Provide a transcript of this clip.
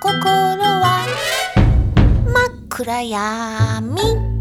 心は真っ暗闇。